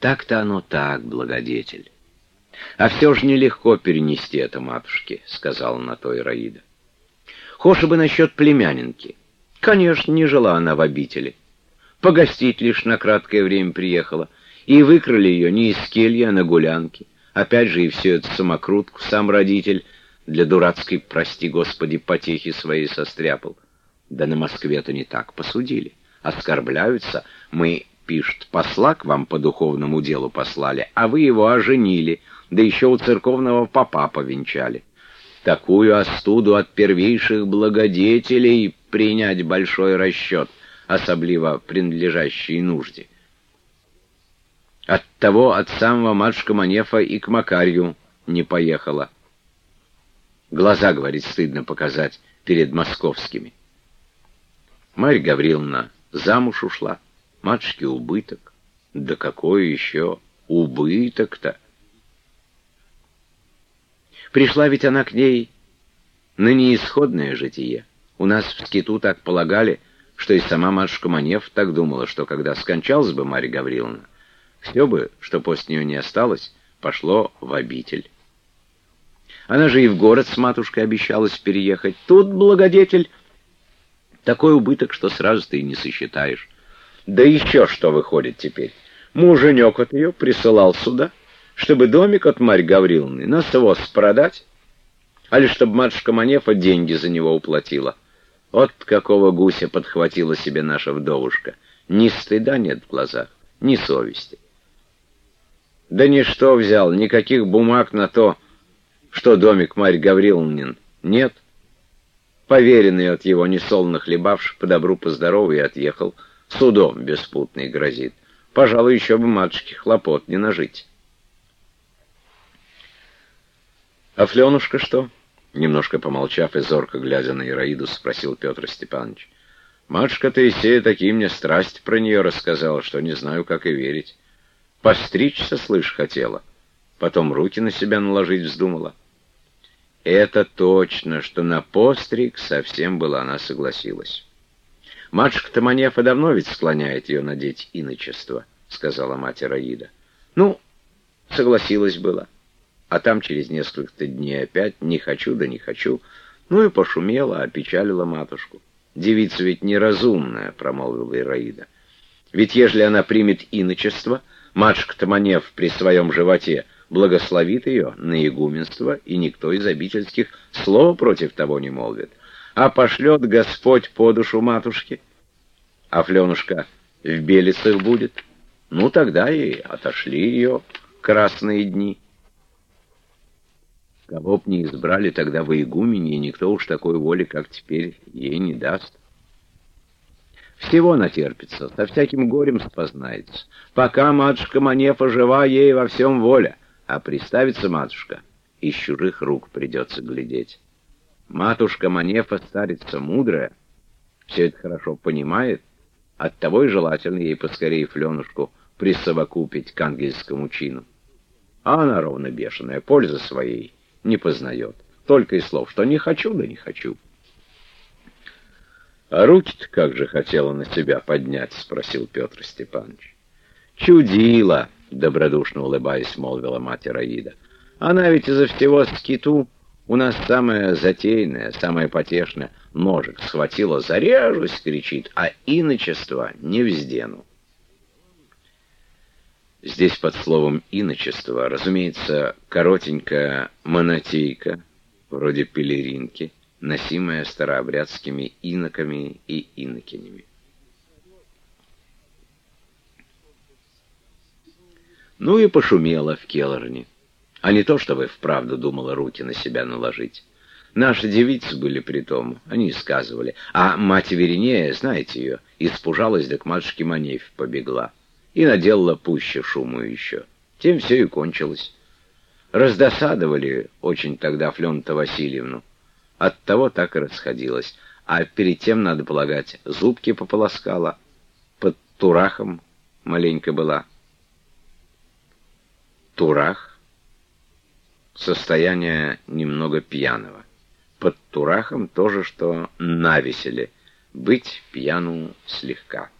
Так-то оно так, благодетель. А все же нелегко перенести это матушке, сказала на то Ираида. Хоша бы насчет племянинки. Конечно, не жила она в обители. Погостить лишь на краткое время приехала. И выкрали ее не из кельи, а на гулянке. Опять же и все это самокрутку сам родитель для дурацкой, прости господи, потехи своей состряпал. Да на Москве-то не так посудили. Оскорбляются. Мы, пишет, посла к вам по духовному делу послали, а вы его оженили, да еще у церковного попа повенчали. Такую остуду от первейших благодетелей принять большой расчет, особливо принадлежащий нужде. От того от самого матушка Манефа и к Макарью не поехала. Глаза, говорит, стыдно показать перед московскими. Марья Гавриловна замуж ушла, матушке убыток. Да какой еще убыток-то? Пришла ведь она к ней на неисходное житие. У нас в скиту так полагали, что и сама матушка Манев так думала, что когда скончалась бы Марья Гавриловна, все бы, что после нее не осталось, пошло в обитель. Она же и в город с матушкой обещалась переехать. Тут благодетель такой убыток, что сразу ты и не сосчитаешь. Да еще что выходит теперь. Муженек от ее присылал сюда — чтобы домик от Марь Гавриловны на своз продать, а лишь чтобы матушка Манефа деньги за него уплатила. Вот какого гуся подхватила себе наша вдовушка. Ни стыда нет в глазах, ни совести. Да ничто взял, никаких бумаг на то, что домик Марь Гавриловнин нет. Поверенный от его несолоно хлебавший по добру, по здорову отъехал. Судом беспутный грозит. Пожалуй, еще бы матушке хлопот не нажить. «А Фленушка что?» Немножко помолчав и зорко глядя на Ираиду, спросил Петр Степанович. «Матушка Таисея такие мне страсть про нее рассказала, что не знаю, как и верить. Постричься, слышь, хотела. Потом руки на себя наложить вздумала». Это точно, что на постриг совсем была она согласилась. «Матушка Таманефа давно ведь склоняет ее надеть иночество», — сказала мать Ираида. «Ну, согласилась была». А там через несколько дней опять «не хочу, да не хочу». Ну и пошумела, опечалила матушку. «Девица ведь неразумная», — промолвила Ираида. «Ведь ежели она примет иночество, матушка Таманев при своем животе благословит ее на игуменство, и никто из обительских слова против того не молвит. А пошлет Господь по душу матушки. А Фленушка в белицах будет. Ну, тогда и отошли ее красные дни». Кого б не избрали тогда во игумене, никто уж такой воли, как теперь, ей не даст. Всего натерпится, со всяким горем спознается. Пока матушка Манефа жива, ей во всем воля, а приставится матушка, из чужих рук придется глядеть. Матушка Манефа старица мудрая, все это хорошо понимает, оттого и желательно ей поскорее Фленушку присовокупить к ангельскому чину. А она ровно бешеная, пользы своей не познает. Только и слов, что не хочу, да не хочу. — А руки-то как же хотела на себя поднять? — спросил Петр Степанович. — Чудила, — добродушно улыбаясь, молвила мать Раида. — Она ведь из-за всего скиту у нас самая затейная, самая потешная. Ножик схватила, заряжусь, кричит, а иночество не вздену. Здесь под словом «иночество» разумеется коротенькая монотейка, вроде пелеринки, носимая старообрядскими иноками и инокинями. Ну и пошумело в Келлорне. А не то, чтобы вправду думала руки на себя наложить. Наши девицы были при том, они сказывали. А мать Веринея, знаете ее, испужалась, да к матушке Маневь побегла и наделала пуще шуму еще. Тем все и кончилось. Раздосадовали очень тогда Флента Васильевну. Оттого так и расходилась. А перед тем, надо полагать, зубки пополоскала. Под турахом маленько была. Турах — состояние немного пьяного. Под турахом тоже, что навеселе, быть пьяну слегка.